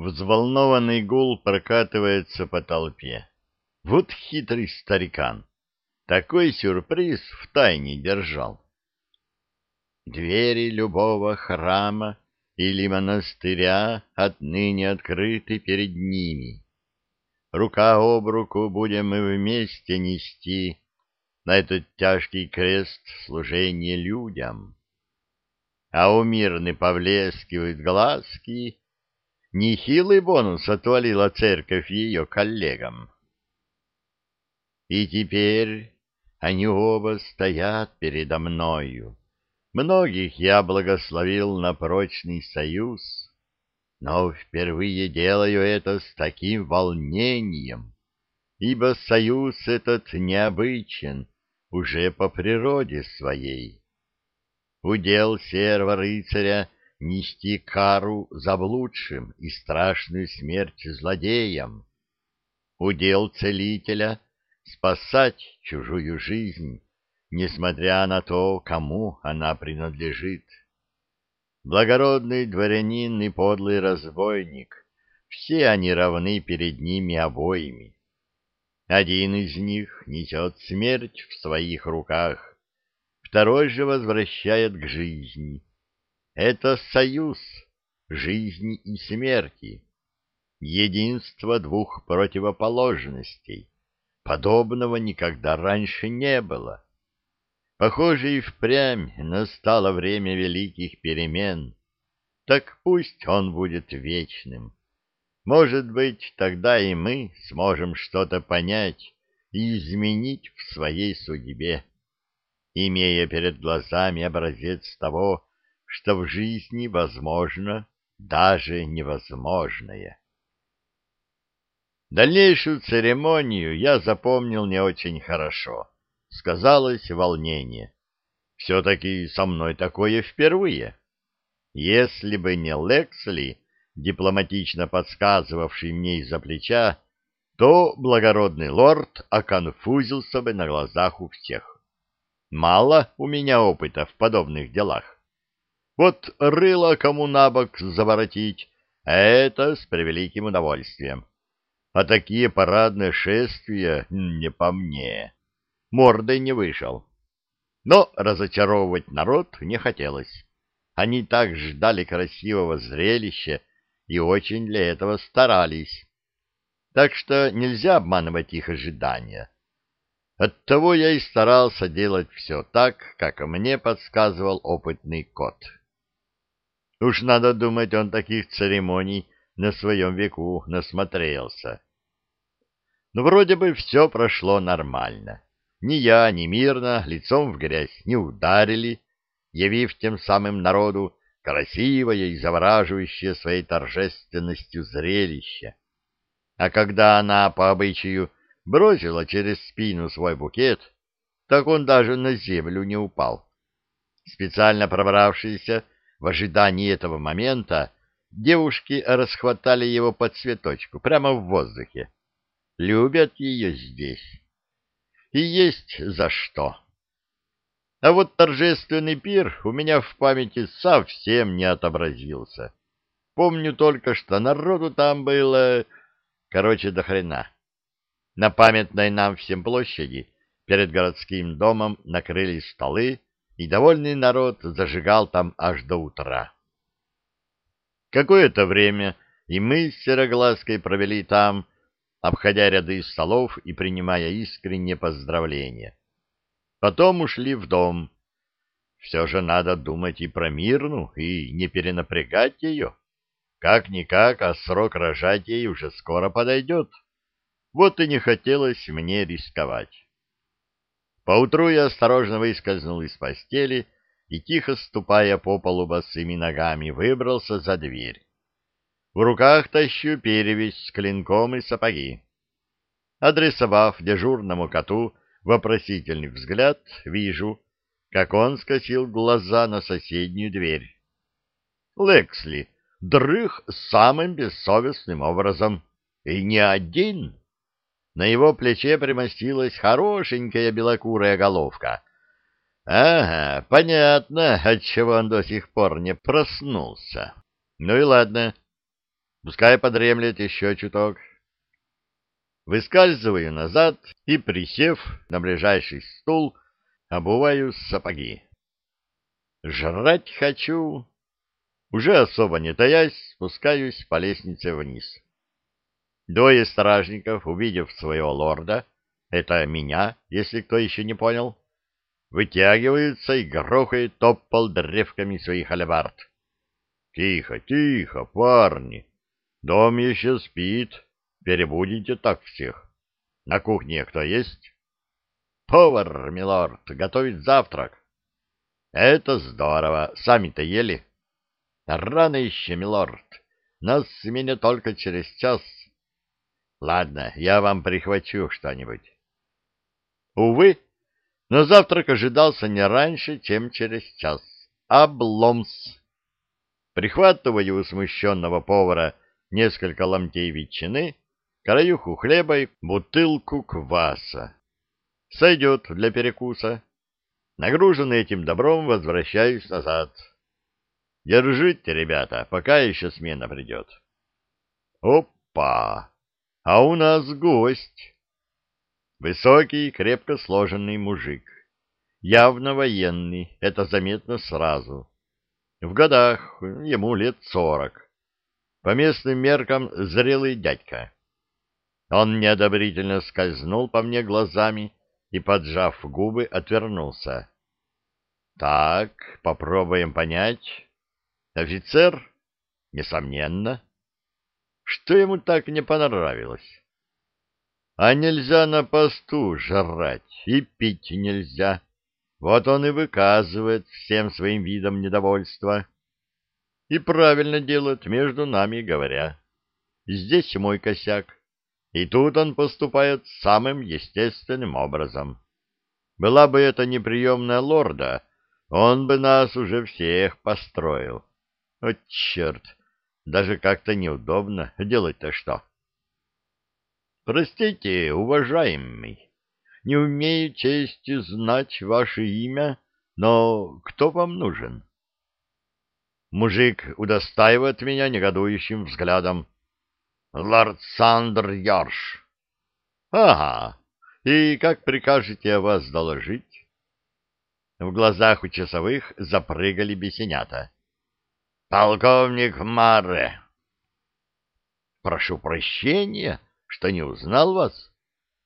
Взволнованный гул прокатывается по толпе. Вот хитрый старикан. Такой сюрприз в тайне держал. Двери любого храма или монастыря отныне открыты перед ними. Рука об руку будем мы вместе нести на этот тяжкий крест служение людям. А у мирны повлескивают глазки, нехилый бонус отвалила церковь ее коллегам. И теперь они оба стоят передо мною. Многих я благословил на прочный союз, но впервые делаю это с таким волнением, ибо союз этот необычен уже по природе своей. Удел серого рыцаря нести кару заблудшим и страшную смерть злодеям. Удел целителя спасать чужую жизнь, несмотря на то, кому она принадлежит. Благородный дворянин и подлый разбойник, все они равны перед ними обоими. Один из них несет смерть в своих руках, второй же возвращает к жизни. Это союз жизни и смерти, единство двух противоположностей. Подобного никогда раньше не было. Похоже, и впрямь настало время великих перемен. Так пусть он будет вечным. Может быть, тогда и мы сможем что-то понять и изменить в своей судьбе, имея перед глазами образец того, что в жизни возможно даже невозможное. Дальнейшую церемонию я запомнил не очень хорошо. Сказалось волнение. Все-таки со мной такое впервые. Если бы не Лексли, дипломатично подсказывавший мне из-за плеча, то благородный лорд оконфузился бы на глазах у всех. Мало у меня опыта в подобных делах. Вот рыло кому на бок заворотить, а это с превеликим удовольствием а такие парадные шествия не по мне. Мордой не вышел. Но разочаровывать народ не хотелось. Они так ждали красивого зрелища и очень для этого старались. Так что нельзя обманывать их ожидания. Оттого я и старался делать все так, как мне подсказывал опытный кот. Уж надо думать, он таких церемоний на своем веку насмотрелся. Но вроде бы все прошло нормально. Ни я, ни мирно лицом в грязь не ударили, явив тем самым народу красивое и завораживающее своей торжественностью зрелище. А когда она, по обычаю, бросила через спину свой букет, так он даже на землю не упал. Специально пробравшиеся в ожидании этого момента, девушки расхватали его по цветочку прямо в воздухе. Любят ее здесь. И есть за что. А вот торжественный пир у меня в памяти совсем не отобразился. Помню только, что народу там было... Короче, до хрена. На памятной нам всем площади перед городским домом накрыли столы, и довольный народ зажигал там аж до утра. Какое-то время и мы с Сероглазкой провели там, обходя ряды столов и принимая искренние поздравления. Потом ушли в дом. Все же надо думать и про Мирну, и не перенапрягать ее. Как-никак, а срок рожать ей уже скоро подойдет. Вот и не хотелось мне рисковать. Поутру я осторожно выскользнул из постели и, тихо ступая по полу босыми ногами, выбрался за дверь. В руках тащу перевязь с клинком и сапоги. Адресовав дежурному коту вопросительный взгляд, вижу, как он скосил глаза на соседнюю дверь. Лексли дрых самым бессовестным образом. И не один. На его плече примостилась хорошенькая белокурая головка. Ага, понятно, отчего он до сих пор не проснулся. Ну и ладно. Пускай подремлет еще чуток. Выскальзываю назад и, присев на ближайший стул, обуваю сапоги. Жрать хочу. Уже особо не таясь, спускаюсь по лестнице вниз. Двое стражников, увидев своего лорда, это меня, если кто еще не понял, вытягиваются и грохают топ пол древками своих алебард. Тихо, тихо, парни. Дом еще спит. Перебудете так всех. На кухне кто есть? Повар, милорд, готовит завтрак. Это здорово. Сами-то ели? Рано еще, милорд. Нас сменят только через час. Ладно, я вам прихвачу что-нибудь. Увы, но завтрак ожидался не раньше, чем через час. Обломс! Прихватываю у смущенного повара несколько ломтей ветчины, краюху хлеба и бутылку кваса. Сойдет для перекуса. Нагруженный этим добром возвращаюсь назад. Держите, ребята, пока еще смена придет. Опа! А у нас гость. Высокий, крепко сложенный мужик. Явно военный, это заметно сразу. В годах ему лет сорок. По местным меркам зрелый дядька. Он неодобрительно скользнул по мне глазами и, поджав губы, отвернулся. Так, попробуем понять. Офицер? Несомненно. Что ему так не понравилось? А нельзя на посту жрать и пить нельзя. Вот он и выказывает всем своим видом недовольство. И правильно делает, между нами говоря. Здесь мой косяк. И тут он поступает самым естественным образом. Была бы это неприемная лорда, он бы нас уже всех построил. О, черт! Даже как-то неудобно. Делать-то что? Простите, уважаемый, не умею чести знать ваше имя, но кто вам нужен? Мужик удостаивает меня негодующим взглядом. Лорд Сандер Ярш. Ага. И как прикажете о вас доложить? В глазах у часовых запрыгали бесенята. Полковник Марре. Прошу прощения, что не узнал вас.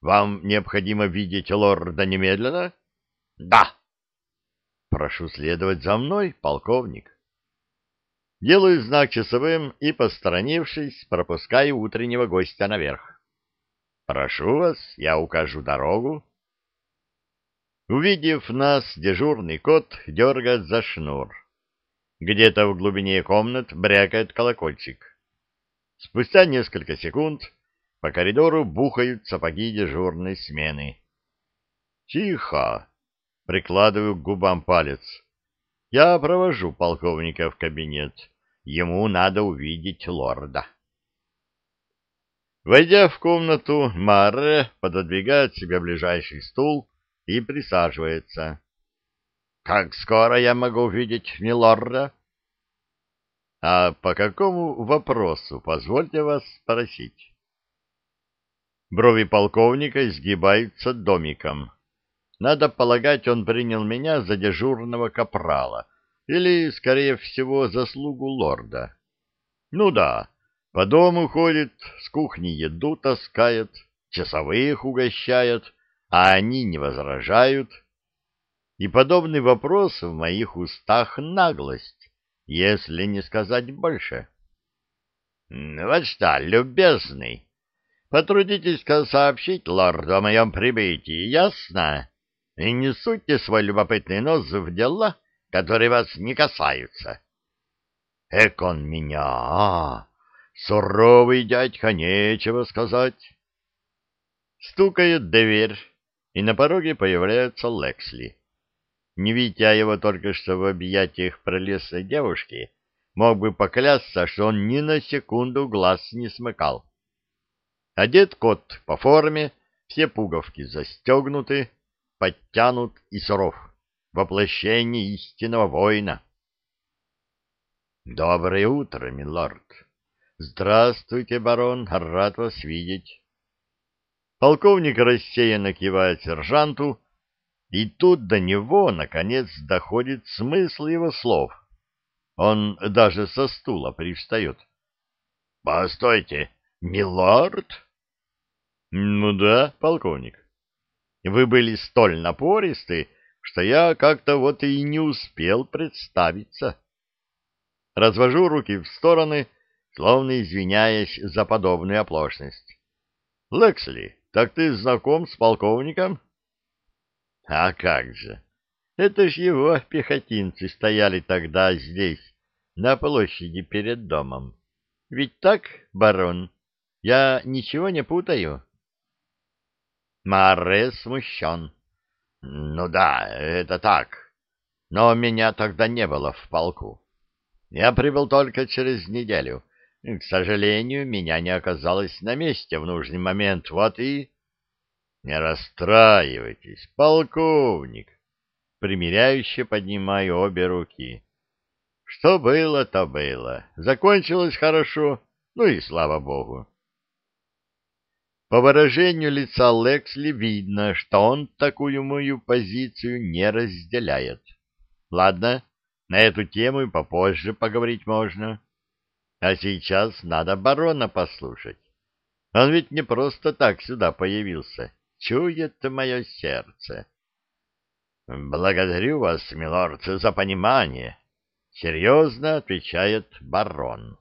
Вам необходимо видеть лорда немедленно? Да. Прошу следовать за мной, полковник. Делаю знак часовым и, посторонившись, пропускаю утреннего гостя наверх. Прошу вас, я укажу дорогу. Увидев нас, дежурный кот дергает за шнур. Где-то в глубине комнат брякает колокольчик. Спустя несколько секунд по коридору бухают сапоги дежурной смены. «Тихо!» — прикладываю к губам палец. «Я провожу полковника в кабинет. Ему надо увидеть лорда». Войдя в комнату, Марре пододвигает себе ближайший стул и присаживается. Как скоро я могу увидеть милорда? А по какому вопросу, позвольте вас спросить? Брови полковника изгибаются домиком. Надо полагать, он принял меня за дежурного капрала или, скорее всего, заслугу лорда. Ну да, по дому ходит, с кухни еду таскает, часовых угощает, а они не возражают — и подобный вопрос в моих устах наглость, если не сказать больше. Вот что, любезный, потрудитесь-ка сообщить лорду о моем прибытии, ясно? И не суйте свой любопытный нос в дела, которые вас не касаются. Эк он меня, а! Суровый дядька, нечего сказать. Стукает дверь, и на пороге появляется Лексли. Не видя его только что в объятиях пролесной девушки, мог бы поклясться, что он ни на секунду глаз не смыкал. Одет кот по форме, все пуговки застегнуты, подтянут и суров, воплощение истинного воина. «Доброе утро, милорд! Здравствуйте, барон, рад вас видеть. Полковник рассеянно кивает сержанту, и тут до него, наконец, доходит смысл его слов. Он даже со стула привстает. — Постойте, милорд? — Ну да, полковник. Вы были столь напористы, что я как-то вот и не успел представиться. Развожу руки в стороны, словно извиняясь за подобную оплошность. — Лексли, так ты знаком с полковником? — А как же! Это ж его пехотинцы стояли тогда здесь, на площади перед домом. Ведь так, барон? Я ничего не путаю? Марре смущен. — Ну да, это так. Но меня тогда не было в полку. Я прибыл только через неделю. К сожалению, меня не оказалось на месте в нужный момент. Вот и... Не расстраивайтесь, полковник. Примиряюще поднимаю обе руки. Что было, то было. Закончилось хорошо, ну и слава богу. По выражению лица Лексли видно, что он такую мою позицию не разделяет. Ладно, на эту тему и попозже поговорить можно. А сейчас надо барона послушать. Он ведь не просто так сюда появился. Чует мое сердце. Благодарю вас, милорд, за понимание. Серьезно отвечает барон.